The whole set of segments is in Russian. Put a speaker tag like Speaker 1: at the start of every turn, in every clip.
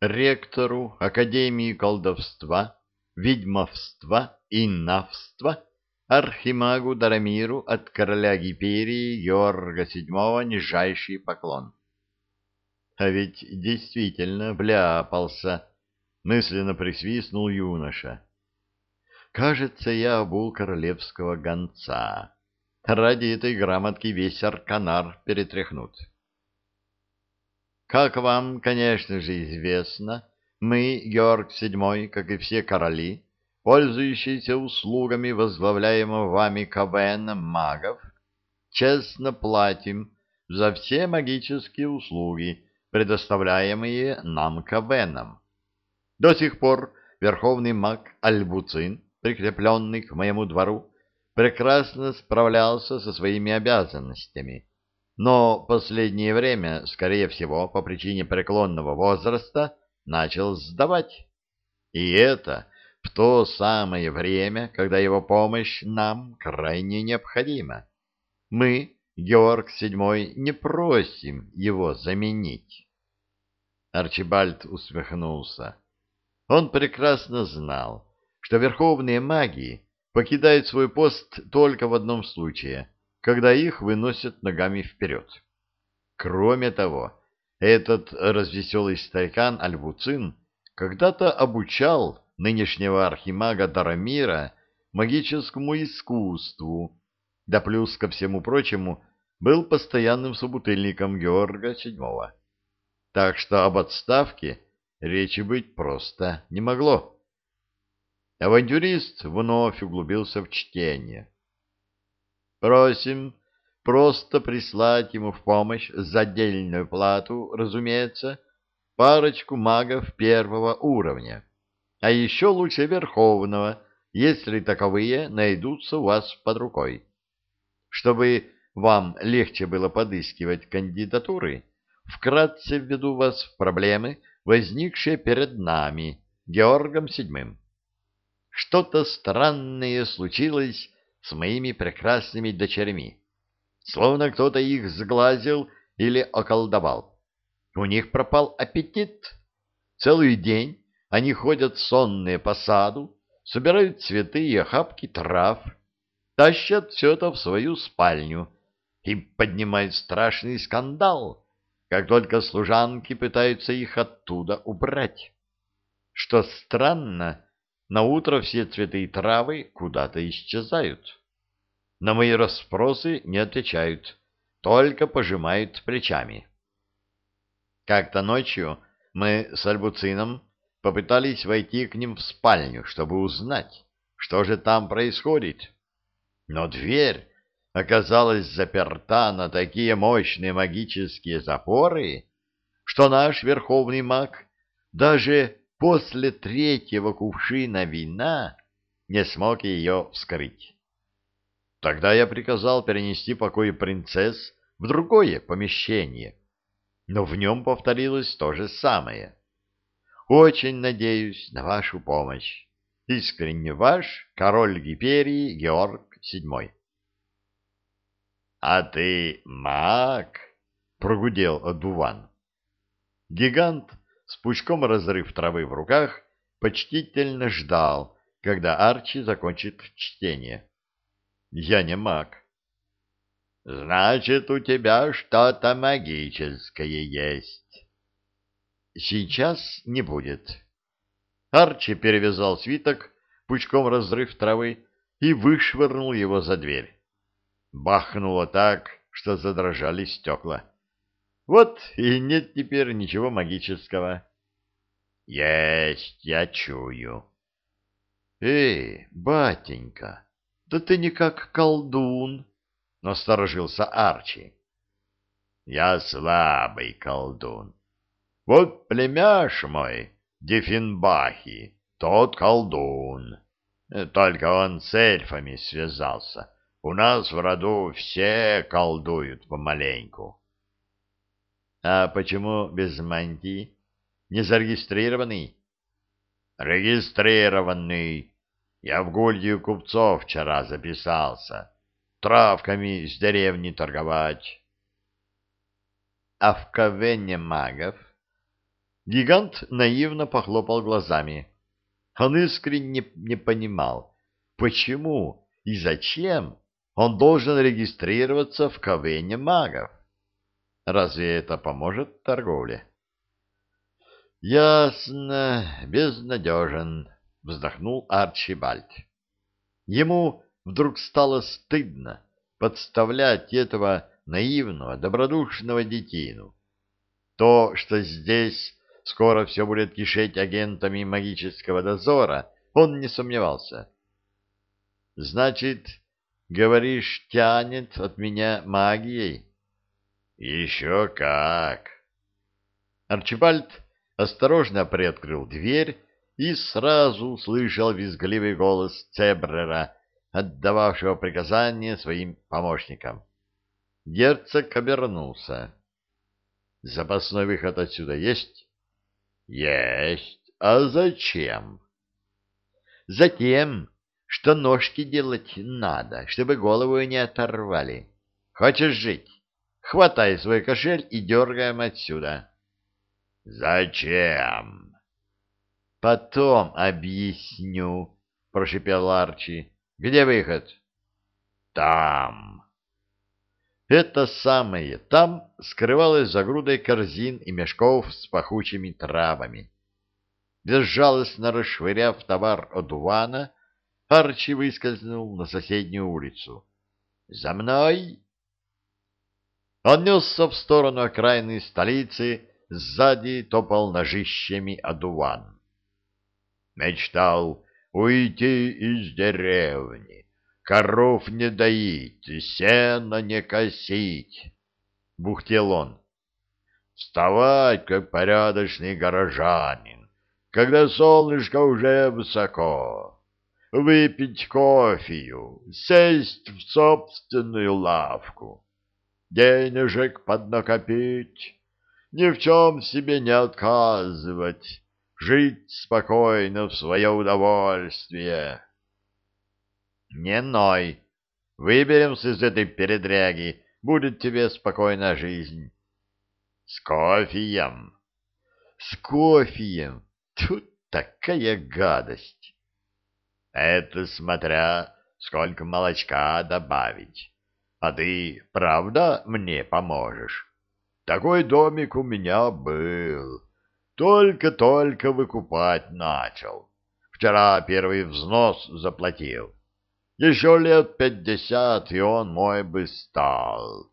Speaker 1: ректору Академии колдовства, ведьмовства и навства, архимагу Дарамиру от короля Гиперии Георга VII нижайший поклон. А ведь действительно вляпался, мысленно присвистнул юноша. Кажется, я обул королевского гонца. Ради этой грамотки весь арканар перетряхнут. Как вам, конечно же, известно, мы, Георг VII, как и все короли, пользующиеся услугами возглавляемого вами КВН магов, честно платим за все магические услуги, предоставляемые нам КВНом. До сих пор верховный маг Альбуцин, прикрепленный к моему двору, прекрасно справлялся со своими обязанностями, но последнее время, скорее всего, по причине преклонного возраста, начал сдавать. И это в то самое время, когда его помощь нам крайне необходима. Мы, Георг VII, не просим его заменить. Арчибальд усмехнулся. Он прекрасно знал, что верховные маги покидают свой пост только в одном случае, когда их выносят ногами вперед. Кроме того, этот развеселый старикан Альбуцин когда-то обучал нынешнего архимага Дарамира магическому искусству, да плюс ко всему прочему был постоянным собутыльником Георга VII. Так что об отставке речи быть просто не могло. Авантюрист вновь углубился в чтение. Просим просто прислать ему в помощь за отдельную плату, разумеется, парочку магов первого уровня, а еще лучше верховного, если таковые найдутся у вас под рукой. Чтобы вам легче было подыскивать кандидатуры, вкратце введу вас в проблемы, возникшие перед нами, Георгом Седьмым что-то странное случилось с моими прекрасными дочерьми. Словно кто-то их сглазил или околдовал. У них пропал аппетит. Целый день они ходят сонные по саду, собирают цветы и охапки трав, тащат все это в свою спальню и поднимают страшный скандал, как только служанки пытаются их оттуда убрать. Что странно, на утро все цветы и травы куда-то исчезают. На мои расспросы не отвечают, только пожимают плечами. Как-то ночью мы с Альбуцином попытались войти к ним в спальню, чтобы узнать, что же там происходит. Но дверь оказалась заперта на такие мощные магические запоры, что наш верховный маг даже после третьего кувшина вина не смог ее вскрыть. Тогда я приказал перенести покои принцесс в другое помещение, но в нем повторилось то же самое. Очень надеюсь на вашу помощь. Искренне ваш король Гиперии Георг VII. — А ты маг? — прогудел Дуван. Гигант с пучком разрыв травы в руках, почтительно ждал, когда Арчи закончит чтение. Я не маг. Значит, у тебя что-то магическое есть. Сейчас не будет. Арчи перевязал свиток, пучком разрыв травы, и вышвырнул его за дверь. Бахнуло так, что задрожали стекла. Вот и нет теперь ничего магического. Есть, я чую. Эй, батенька, да ты не как колдун, насторожился Арчи. Я слабый колдун. Вот племяш мой, Дефинбахи, тот колдун. Только он с эльфами связался. У нас в роду все колдуют помаленьку. А почему без мантии? Не зарегистрированный? Регистрированный. Я в гульдию купцов вчера записался. Травками с деревни торговать. А в ковене магов? Гигант наивно похлопал глазами. Он искренне не понимал, почему и зачем он должен регистрироваться в КВН магов. Разве это поможет торговле? Ясно, безнадежен, вздохнул Арчибальд. Ему вдруг стало стыдно подставлять этого наивного, добродушного детину. То, что здесь скоро все будет кишеть агентами магического дозора, он не сомневался. Значит, говоришь, тянет от меня магией? Еще как! Арчибальд осторожно приоткрыл дверь и сразу услышал визгливый голос Цебрера, отдававшего приказания своим помощникам. Герцог обернулся. «Запасной выход отсюда есть?» «Есть. А зачем?» «Затем, что ножки делать надо, чтобы голову не оторвали. Хочешь жить? Хватай свой кошель и дергаем отсюда». «Зачем?» «Потом объясню», — прошипел Арчи. «Где выход?» «Там». Это самое там скрывалось за грудой корзин и мешков с пахучими травами. Безжалостно расшвыряв товар от Увана, Арчи выскользнул на соседнюю улицу. «За мной!» Он несся в сторону окраины столицы, сзади топал ножищами одуван. Мечтал уйти из деревни, коров не доить, сено не косить, — бухтел он. Вставать, как порядочный горожанин, когда солнышко уже высоко, выпить кофею, сесть в собственную лавку, денежек поднакопить, ни в чем себе не отказывать, жить спокойно в свое удовольствие. Не ной. Выберемся из этой передряги, будет тебе спокойная жизнь. С кофеем. С кофеем. Тут такая гадость. Это смотря, сколько молочка добавить. А ты, правда, мне поможешь? Такой домик у меня был. Только-только выкупать начал. Вчера первый взнос заплатил. Еще лет пятьдесят, и он мой бы стал.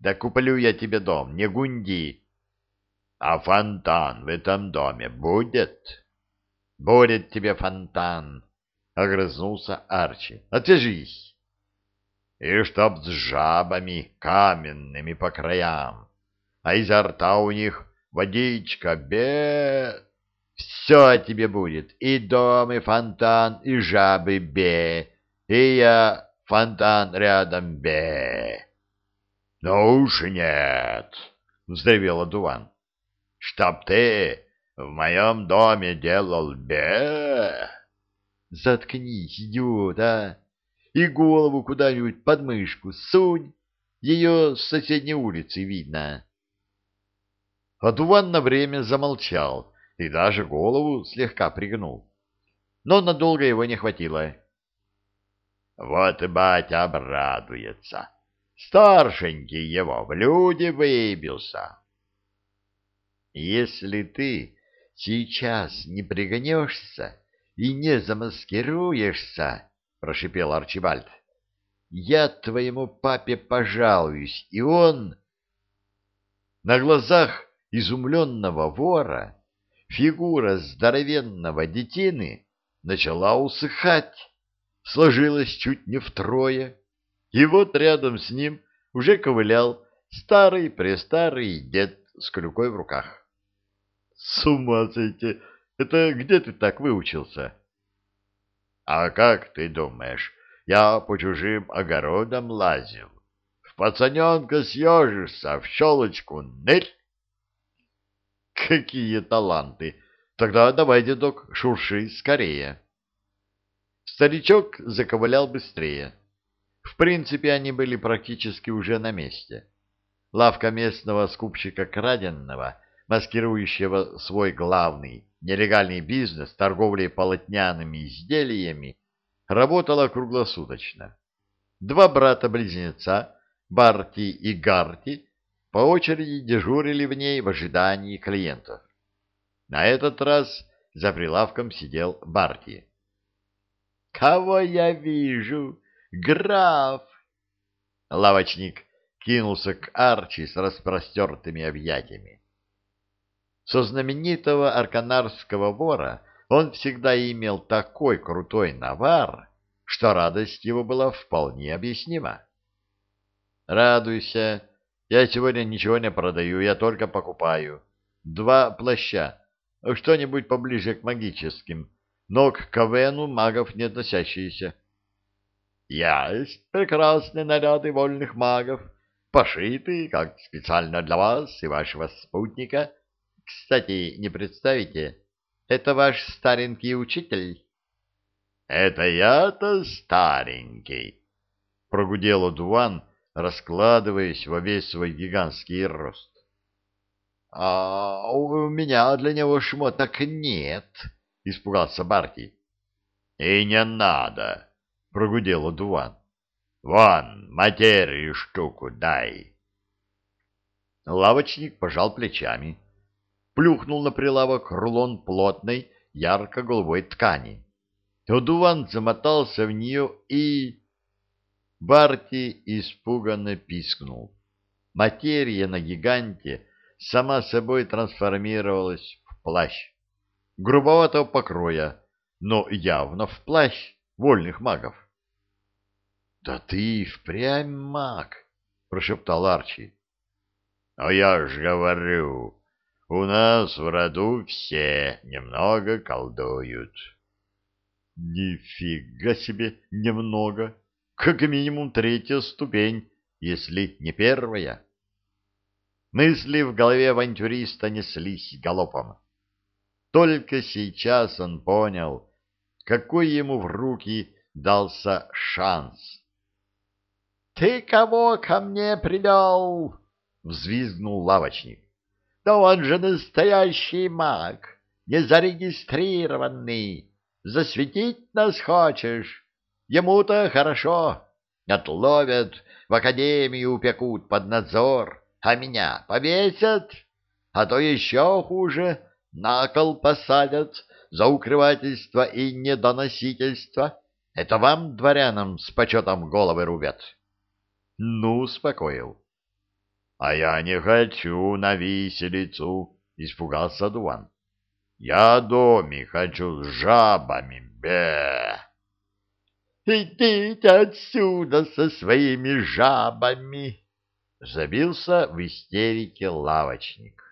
Speaker 1: Да куплю я тебе дом, не гунди. А фонтан в этом доме будет? Будет тебе фонтан, — огрызнулся Арчи. Отвяжись. И чтоб с жабами каменными по краям а изо рта у них водичка бе... Все тебе будет, и дом, и фонтан, и жабы бе, и я фонтан рядом бе. — Ну уж нет, — взревел одуван, — чтоб ты в моем доме делал бе. — Заткнись, идиот, а! И голову куда-нибудь под мышку сунь, ее с соседней улицы видно. Адуван на время замолчал и даже голову слегка пригнул. Но надолго его не хватило. Вот и батя обрадуется. Старшенький его в люди выбился. Если ты сейчас не пригнешься и не замаскируешься, — прошипел Арчибальд, — я твоему папе пожалуюсь, и он... На глазах изумленного вора фигура здоровенного детины начала усыхать, сложилась чуть не втрое, и вот рядом с ним уже ковылял старый-престарый дед с клюкой в руках. — С ума сойти! Это где ты так выучился? — А как ты думаешь, я по чужим огородам лазил? В пацаненка съежишься, в щелочку нырь, Какие таланты! Тогда давай, дедок, шурши скорее. Старичок заковылял быстрее. В принципе, они были практически уже на месте. Лавка местного скупщика краденного маскирующего свой главный нелегальный бизнес торговлей полотняными изделиями, работала круглосуточно. Два брата-близнеца, Барти и Гарти, по очереди дежурили в ней в ожидании клиентов. На этот раз за прилавком сидел Барти. «Кого я вижу? Граф!» Лавочник кинулся к Арчи с распростертыми объятиями. Со знаменитого арканарского вора он всегда имел такой крутой навар, что радость его была вполне объяснима. «Радуйся, я сегодня ничего не продаю, я только покупаю. Два плаща, что-нибудь поближе к магическим, но к КВНу магов не относящиеся». «Есть прекрасные наряды вольных магов, пошитые, как специально для вас и вашего спутника». Кстати, не представите, это ваш старенький учитель? — Это я-то старенький, — прогудел Удуван, раскладываясь во весь свой гигантский рост. — А у меня для него шмоток нет, — испугался Барти. — И не надо, — прогудел Удуван. — Вон, материю штуку дай. Лавочник пожал плечами. — плюхнул на прилавок рулон плотной ярко-голубой ткани. Одуван замотался в нее и... Барти испуганно пискнул. Материя на гиганте сама собой трансформировалась в плащ. Грубоватого покроя, но явно в плащ вольных магов. — Да ты впрямь маг! — прошептал Арчи. — А я ж говорю, у нас в роду все немного колдуют. Нифига себе немного. Как минимум третья ступень, если не первая. Мысли в голове авантюриста неслись галопом. Только сейчас он понял, какой ему в руки дался шанс. — Ты кого ко мне привел? — взвизгнул лавочник. Да он же настоящий маг, незарегистрированный. Засветить нас хочешь? Ему-то хорошо. Отловят, в академию упекут под надзор, а меня повесят, а то еще хуже, на кол посадят за укрывательство и недоносительство. Это вам, дворянам, с почетом головы рубят. Ну, успокоил. — А я не хочу на виселицу, — испугался Дуан. — Я домик хочу с жабами, бе. — Идите отсюда со своими жабами! — забился в истерике лавочник.